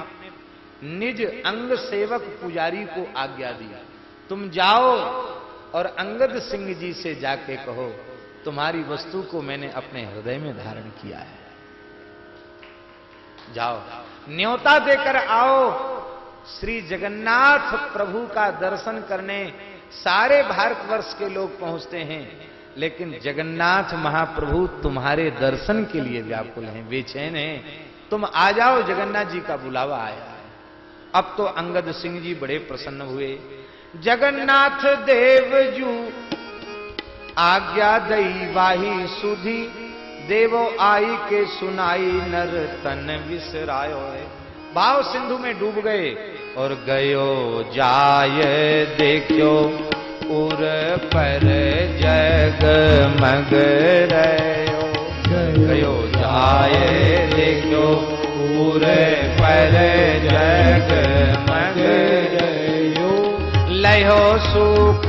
निज अंग सेवक पुजारी को आज्ञा दिया तुम जाओ और अंगद सिंह जी से जाके कहो, तुम्हारी वस्तु को मैंने अपने हृदय में धारण किया है। जाओ। न्योता देकर आओ। श्री जगन्नाथ प्रभु का दर्शन करने सारे भारतवर्ष के लोग पहुँचते हैं, लेकिन जगन्नाथ महाप्रभु तुम्हारे दर्शन के लिए व्याकुल हैं बेचैन हैं। तुम आ जाओ, जगन्नाथ जी का बुलावा आया। अब तो अंगद सिंह जी बड़े प्रसन्न हुए। जगन्नाथ देव जू, आज्ञा दई वाही सुधी, देवो आई के सुनाई नर तन विसरायो भाव सिंधु में डूब गए और गयो जाय देखो उर पर जग मग रहो गयो जाय देखो उर पर जग मग रहो लयो सुख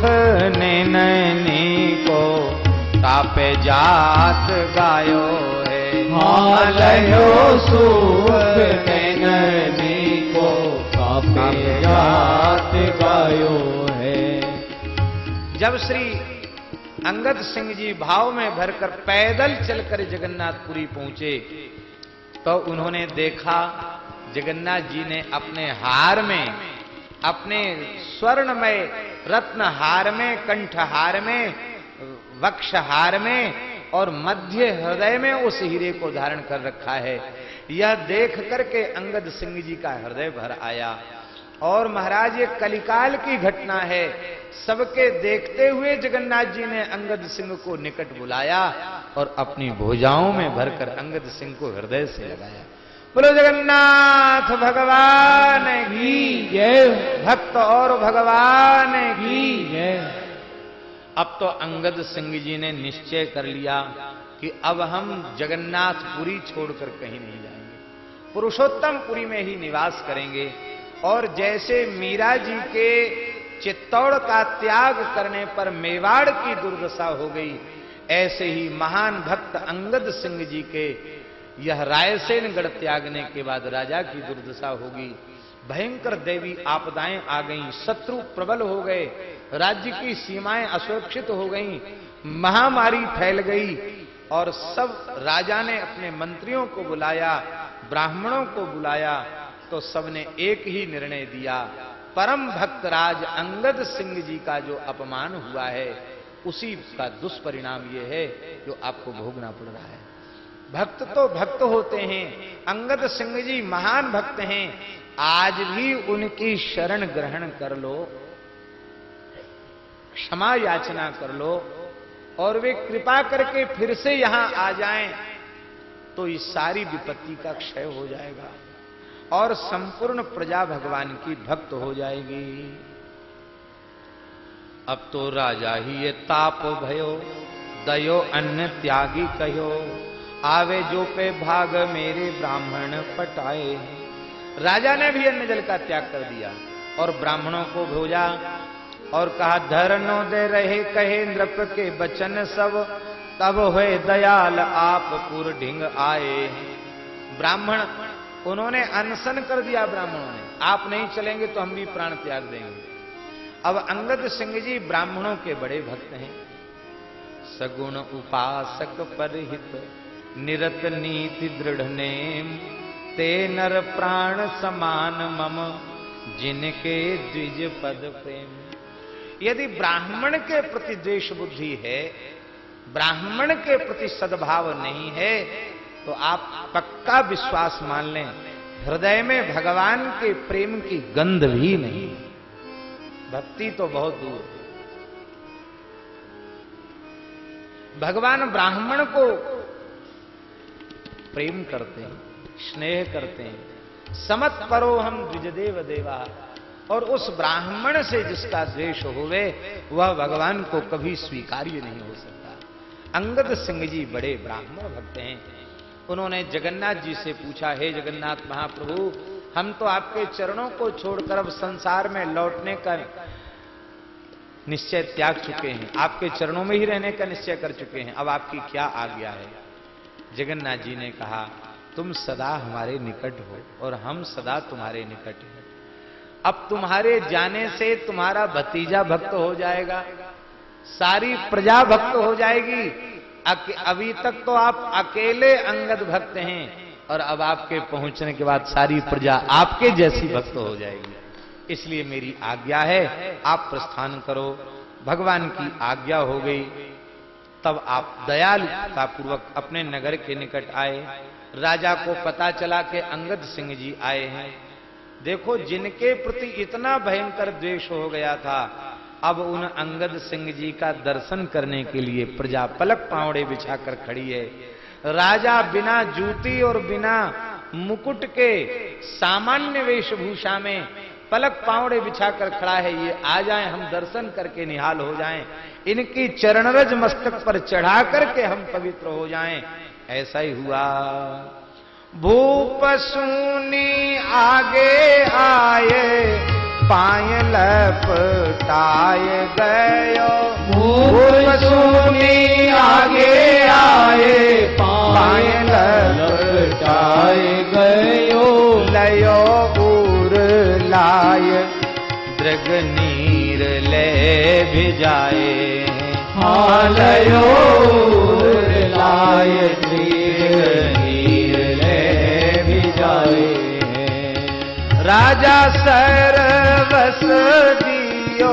नैनी को तापे जात गायो है हाँ लयो सुख नैनी को कापे जात गायो है जब श्री अंगद सिंह जी भाव में भरकर पैदल चलकर जगन्नाथपुरी पहुँचे तो उन्होंने देखा, जगन्नाथ जी ने अपने हार में, अपने स्वर्णमय रत्न हार में कंठ हार में वक्ष हार में और मध्य हृदय में उस हीरे को धारण कर रखा है। यह देख करके अंगद सिंह जी का हृदय भर आया। और महाराज ये कलिकाल की घटना है। सबके देखते हुए जगन्नाथ जी ने अंगद सिंह को निकट बुलाया और अपनी भुजाओं में भरकर अंगद सिंह को हृदय से लगाया। बोलो जगन्नाथ भगवान की जय। भक्त और भगवान की जय। अब तो अंगद सिंह जी ने निश्चय कर लिया कि अब हम जगन्नाथपुरी छोड़कर कहीं नहीं जाएँगे। पुरुषोत्तमपुरी में ही निवास करेंगे। और जैसे मीरा जी के चित्तौड़ का त्याग करने पर मेवाड़ की दुर्दशा हो गई, ऐसे ही महान भक्त अंगद सिंह जी के यह रायसेन गढ़ त्यागने के बाद राजा की दुर्दशा होगी भयंकर देवी आपदाएँ आ गईं, शत्रु प्रबल हो गए, राज्य की सीमाएँ असुरक्षित हो गईं, महामारी फैल गई और सब राजा ने अपने मंत्रियों को बुलाया, ब्राह्मणों को बुलाया तो सबने एक ही निर्णय दिया। परम भक्त राज अंगद सिंह जी का जो अपमान हुआ है, उसी का दुष्परिणाम यह है जो आपको भोगना पड़ रहा है। भक्त तो भक्त होते हैं, अंगद सिंह जी महान भक्त हैं। आज भी उनकी शरण ग्रहण कर लो, क्षमा याचना कर लो, और वे कृपा करके फिर से यहाँ आ जाएँ तो इस सारी विपत्ति का क्षय हो जाएगा। और संपूर्ण प्रजा भगवान की भक्त हो जाएगी। अब तो राजा ही ये ताप भयो, दयो अन्न त्यागी कहो आवे जो पे भाग मेरे ब्राह्मण पटाए। राजा ने भी अन्न जल का त्याग कर दिया और ब्राह्मणों को भोजा और कहा धरनो दे रहे कहे नृप के बचन सब, तब हुए दयाल आप पुर ढिंग आए। ब्राह्मण उन्होंने अनशन कर दिया ब्राह्मणों ने। आप नहीं चलेंगे तो हम भी प्राण त्याग देंगे। अब अंगद सिंह जी ब्राह्मणों के बड़े भक्त हैं। सगुण उपासक परहित, निरत नीति दृढ़ नेम, ते नर प्राण समान मम, जिनके द्विज पद प्रेम। यदि ब्राह्मण के प्रति द्वेष बुद्धि है, ब्राह्मण के प्रति सद्भाव नहीं है तो आप पक्का विश्वास मान लें, हृदय में भगवान के प्रेम की गंध भी नहीं। भक्ति तो बहुत दूर। भगवान ब्राह्मण को प्रेम करते हैं, स्नेह करते हैं। समत परो हम द्विजदेव देवा। और उस ब्राह्मण से जिसका द्वेष होवे, वह भगवान को कभी स्वीकार्य नहीं हो सकता। अंगद सिंह जी बड़े ब्राह्मण भक्त हैं। उन्होंने जगन्नाथ जी से पूछा, हे जगन्नाथ महाप्रभु, हम तो आपके चरणों को छोड़कर अब संसार में लौटने का निश्चय त्याग चुके हैं। आपके चरणों में ही रहने का निश्चय कर चुके हैं। अब आपकी क्या आज्ञा है? जगन्नाथ जी ने कहा, तुम सदा हमारे निकट हो और हम सदा तुम्हारे निकट हैं। अब तुम्हारे जाने से तुम्हारा भतीजा भक्त हो जाएगा, सारी प्रजा भक्त हो जाएगी अभी तक तो आप अकेले अंगद भक्त हैं, और अब आपके पहुँचने के बाद सारी प्रजा आपके जैसी भक्त हो जाएगी। इसलिए मेरी आज्ञा है, आप प्रस्थान करो। भगवान की आज्ञा हो गई। तब आप दयालुता पूर्वक अपने नगर के निकट आए। राजा को पता चला कि अंगद सिंह जी आए हैं। देखो, जिनके प्रति इतना भयंकर द्वेष हो गया था अब उन अंगद सिंह जी का दर्शन करने के लिए प्रजा पलक पावड़े बिछाकर खड़ी है। राजा बिना जूती और बिना मुकुट के सामान्य वेशभूषा में पलक पावड़े बिछाकर खड़ा है। ये आ जाए, हम दर्शन करके निहाल हो जाएँ। इनकी चरणरज मस्तक पर चढ़ा करके हम पवित्र हो जाएँ। ऐसा ही हुआ। भूप सुनी आगे आए पाय लपटाय गयो। भूप सुनी आगे आए पाय लपटाय गयो। लयो उर लाय। दृग नीर ले भिजाए हाँ लयो उर लाय दृग राजा सरवस दियो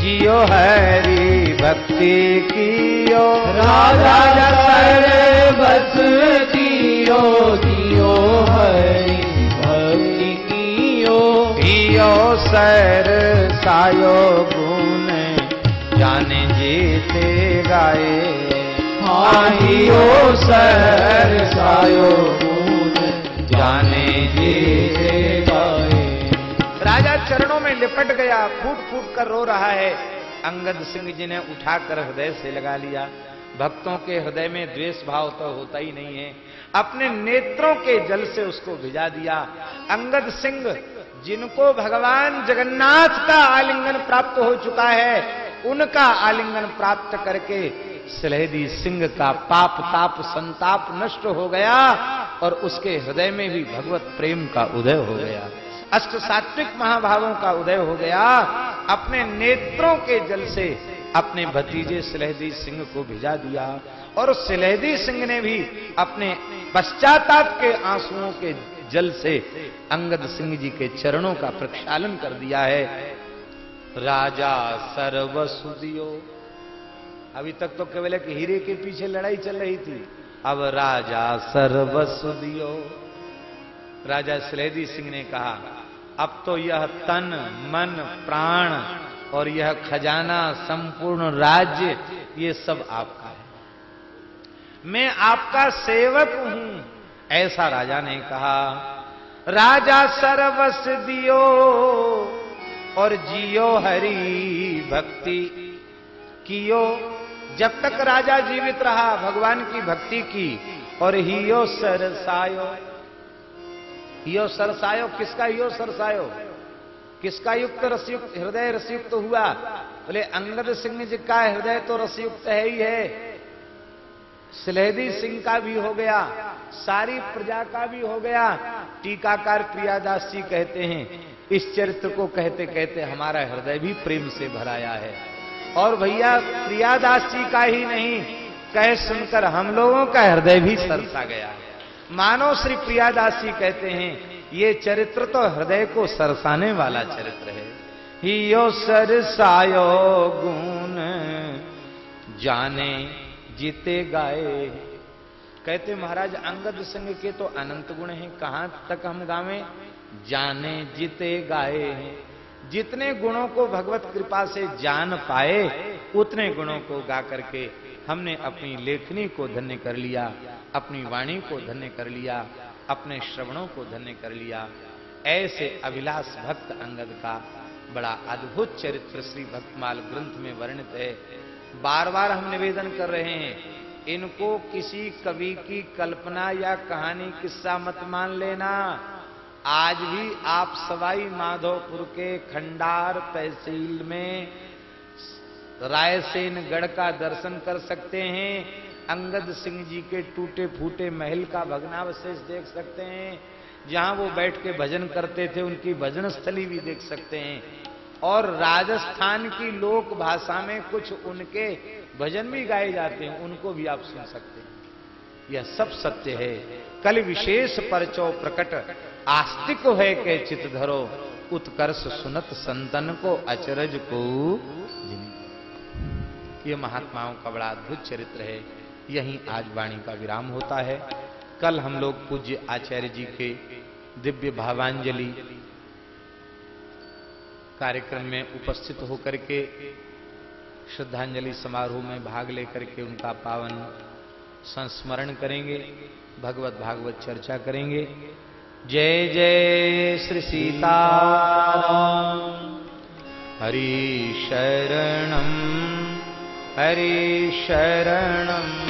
जियो हरी भक्ति कियो। राजा सरवस दियो जियो हरी भक्ति कियो। हियो सर सायो गुण जाने जीते गाए। हियो सर सायो लिपट गया, फूट फूट कर रो रहा है। अंगद सिंह जी ने उठाकर हृदय से लगा लिया। भक्तों के हृदय में द्वेष भाव तो होता ही नहीं है। अपने नेत्रों के जल से उसको भिजा दिया। अंगद सिंह, जिनको भगवान जगन्नाथ का आलिंगन प्राप्त हो चुका है, उनका आलिंगन प्राप्त करके सलहदी सिंह का पाप, ताप, संताप नष्ट हो गया और उसके हृदय में भी भगवत प्रेम का उदय हो गया। अष्ट सात्विक महाभावों का उदय हो गया। अपने नेत्रों के जल से अपने भतीजे सिलहदी सिंह को भिजा दिया। और सिलहदी सिंह ने भी अपने पश्चाताप के आंसुओं के जल से अंगद सिंह जी के चरणों का प्रक्षालन कर दिया है। राजा सर्वसुदियो अभी तक तो केवल एक हीरे के पीछे लड़ाई चल रही थी। अब राजा सर्वसुदियो राजा सलेदी सिंह ने कहा, अब तो यह तन, मन, प्राण और यह खजाना, संपूर्ण राज्य, ये सब आपका है। मैं आपका सेवक हूँ। ऐसा राजा ने कहा, राजा सर्वस दियो और जियो हरि भक्ति। कियो, जब तक राजा जीवित रहा, भगवान की भक्ति की और हियो सरसायो यो सरसायो, किसका यो सरसायो? किसका युक्त रसयुक्त, हृदय रसयुक्त हुआ? बोले, अंगद सिंह जी का हृदय तो रसयुक्त है ही है। सिलेदी सिंह का भी हो गया, सारी प्रजा का भी हो गया। टीकाकार प्रियादास जी कहते हैं, इस चरित्र को कहते कहते हमारा हृदय भी प्रेम से भराया है। और भैया, प्रियादास जी का ही नहीं, कह सुनकर हम लोगों का हृदय भी सरसा गया है। मानो श्री प्रियादासी कहते हैं, ये चरित्र तो हृदय को सरसाने वाला चरित्र है। ही यो सरसायो गुण, जाने जीते गाए कहते महाराज, अंगद सिंह के तो अनंत गुण हैं। कहाँ तक हम गावे? जाने जीते गाए हैं। जितने गुणों को भगवत कृपा से जान पाए, उतने गुणों को गा करके हमने अपनी लेखनी को धन्य कर लिया। अपनी वाणी को धन्य कर लिया, अपने श्रवणों को धन्य कर लिया। ऐसे अभिलाष भक्त अंगद का बड़ा अद्भुत चरित्र श्री भक्तमाल ग्रंथ में वर्णित है। बार बार हम निवेदन कर रहे हैं, इनको किसी कवि की कल्पना या कहानी किस्सा मत मान लेना। आज भी आप सवाई माधोपुर के खंडार तहसील में रायसेन गढ़ का दर्शन कर सकते हैं। अंगद सिंह जी के टूटे फूटे महल का भगनावशेष देख सकते हैं। जहाँ वो बैठ के भजन करते थे, उनकी भजन स्थली भी देख सकते हैं। और राजस्थान की लोक भाषा में कुछ उनके भजन भी गाए जाते हैं, उनको भी आप सुन सकते हैं। यह सब सत्य है। कल विशेष परचो प्रकट, आस्तिक है के चित धरो, उत्कर्ष सुनत संतन को अचरज को यह महात्माओं का बड़ा अद्भुत चरित्र है। यहीं आज वाणी का विराम होता है। कल हम लोग पूज्य आचार्य जी के दिव्य भावांजलि कार्यक्रम में उपस्थित होकर के श्रद्धांजलि समारोह में भाग लेकर के उनका पावन संस्मरण करेंगे, भगवत भागवत चर्चा करेंगे। जय जय श्री सीता हरि शरणम हरि शरणम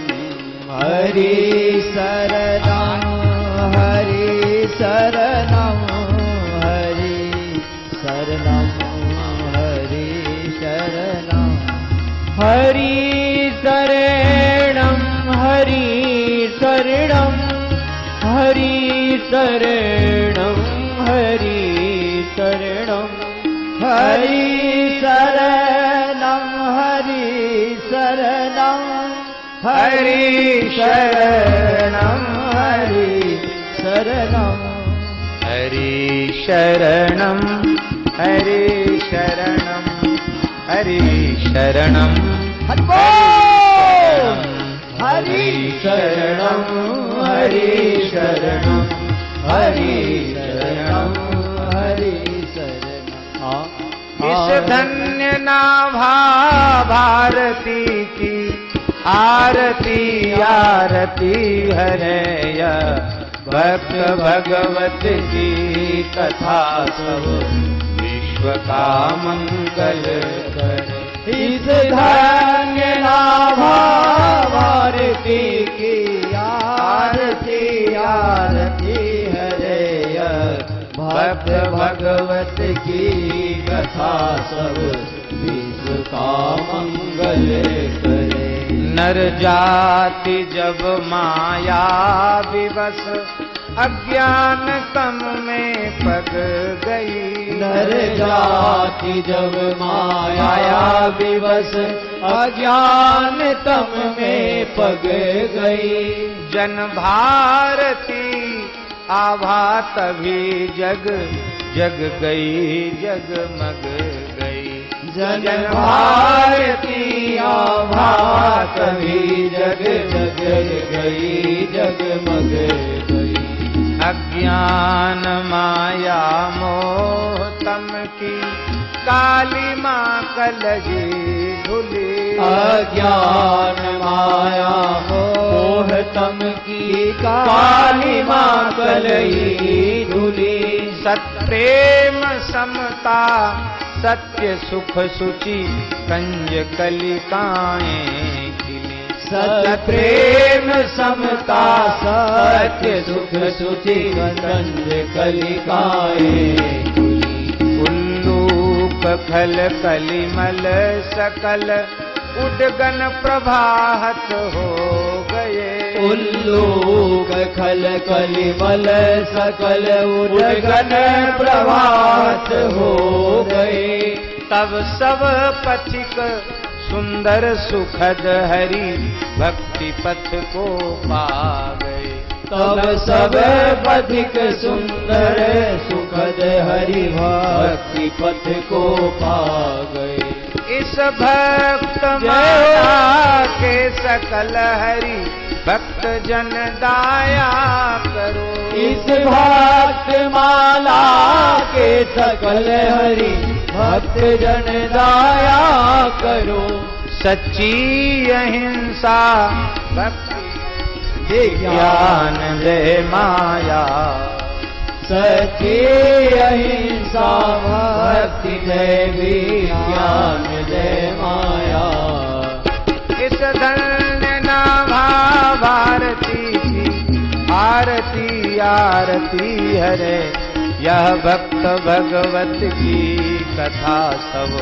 हरि शर हरि शरणं हरि शरण हरे शरणं। हरि शरणं हरि शरणं हरि शरणं हरि शरणं। हरि शरणं हरि शरणं। हरि शरणम हरि शरणम हरि शरणम हरि शरणं हरि शरणं। हरि शरणं हरि शरणं। इस धन्य नाभा भारती। आरती आरती हरय भक्त भगवत की कथा सब विश्व का मंगल इस धन्य भारती की आरती आरती हरे भक्त भगवत की कथा सब विश्व का मंगल करे। नर जाति जब माया विवश अज्ञान तम में पग गई। नर जाति जब माया विवश अज्ञान तम में पग गई। जन भारती आभा तभी जग जग गई जगमग गई जन भारती आभा कभी जग जग गई जगमग गई अज्ञान माया मोह तम की काली माँ कलगी धुली। अज्ञान माया मोह तम की काली माँ कलई धुली। सत्प्रेम समता सत्य सुख सुचि कंज कलिकाएँ खिली। सत्य प्रेम समता सत्य सुख सुचि कंज कलिकाए उल्लूक खल कलिमल सकल उडगन प्रभात हो गए। उल्लूक खल कलिमल सकल उडगन प्रभात हो गए। तब सब पथिक सुंदर सुखद हरि भक्ति पथ को पा गए। तब सब पथिक सुंदर सुखद हरि भक्ति पथ को पा गए। इस भक्त जय माया के सकल हरि भक्त जन दाया करो। इस भक्त माला के सकल हरि भक्त जन दाया करो। सच्ची अहिंसा भक्ति ज्ञान दे माया। सच्ची अहिंसा भक्ति देवी ज्ञान जय माया। इस धन्य नाभा भारती की आरती आरती हरे। यह भक्त भगवत की कथा सब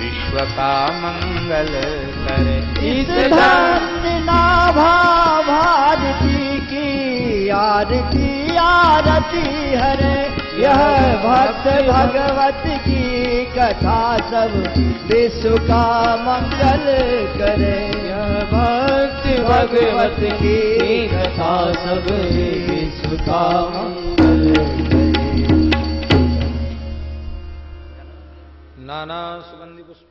विश्व का मंगल करे। इस नाभा भारती की आरती आरती हरे। यह भक्त भगवत की कथा सब विश्व का मंगल करे। यह भक्त भगवत की कथा सब विश्व का मंगल करे। नाना सुगंधि पुष्पाणि यथा